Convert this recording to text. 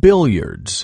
billiards.